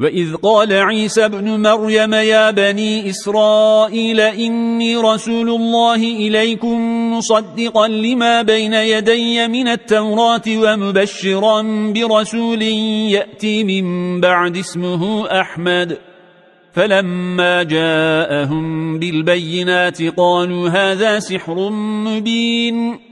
وإذ قال عيسى بن مريم يا بني إسرائيل إني رسول الله إليكم مصدقا لما بين يدي من التوراة ومبشرا برسول يأتي من بعد اسمه أحمد فلما جاءهم بالبينات قالوا هذا سحر مبين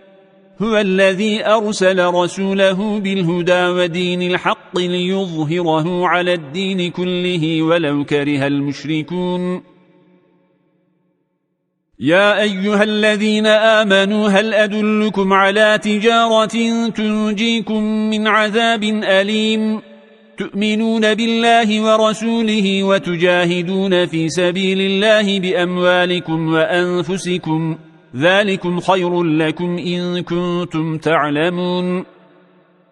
هو الذي أرسل رسوله بالهدى ودين الحق ليظهره على الدين كله ولو كره المشركون. يا أيها الذين آمنوا هل أدلكم على تجارة تنجيكم من عذاب أليم؟ تؤمنون بالله ورسوله وتجاهدون في سبيل الله بأموالكم وأنفسكم. ذلكم خير لكم إن كنتم تعلمون.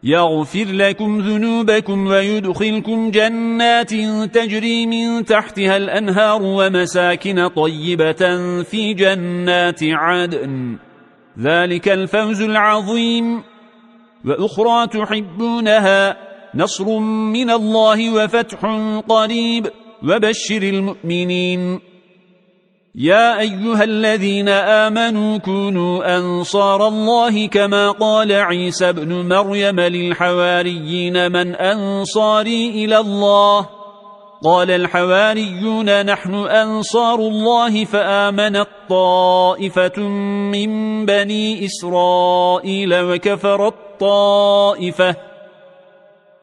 يغفر لكم ذنوبكم ويدخلكم جنات تجري من تحتها الأنهار ومساكن طيبة في جنات عدن. ذلك الفوز العظيم. وأخرى تحبونها نصر من الله وفتح قريب. وبشر المؤمنين. يا أيها الذين آمنوا كونوا أنصار الله كما قال عيسى بن مريم للحواريين من أنصاري إلى الله. قال الحواريون نحن أنصار الله فآمنت طائفة من بني إسرائيل وكفرت طائفة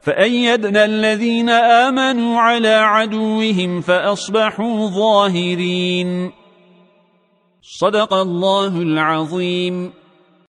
فأيدنا الذين آمنوا على عدوهم فأصبحوا ظاهرين. صدق الله العظيم.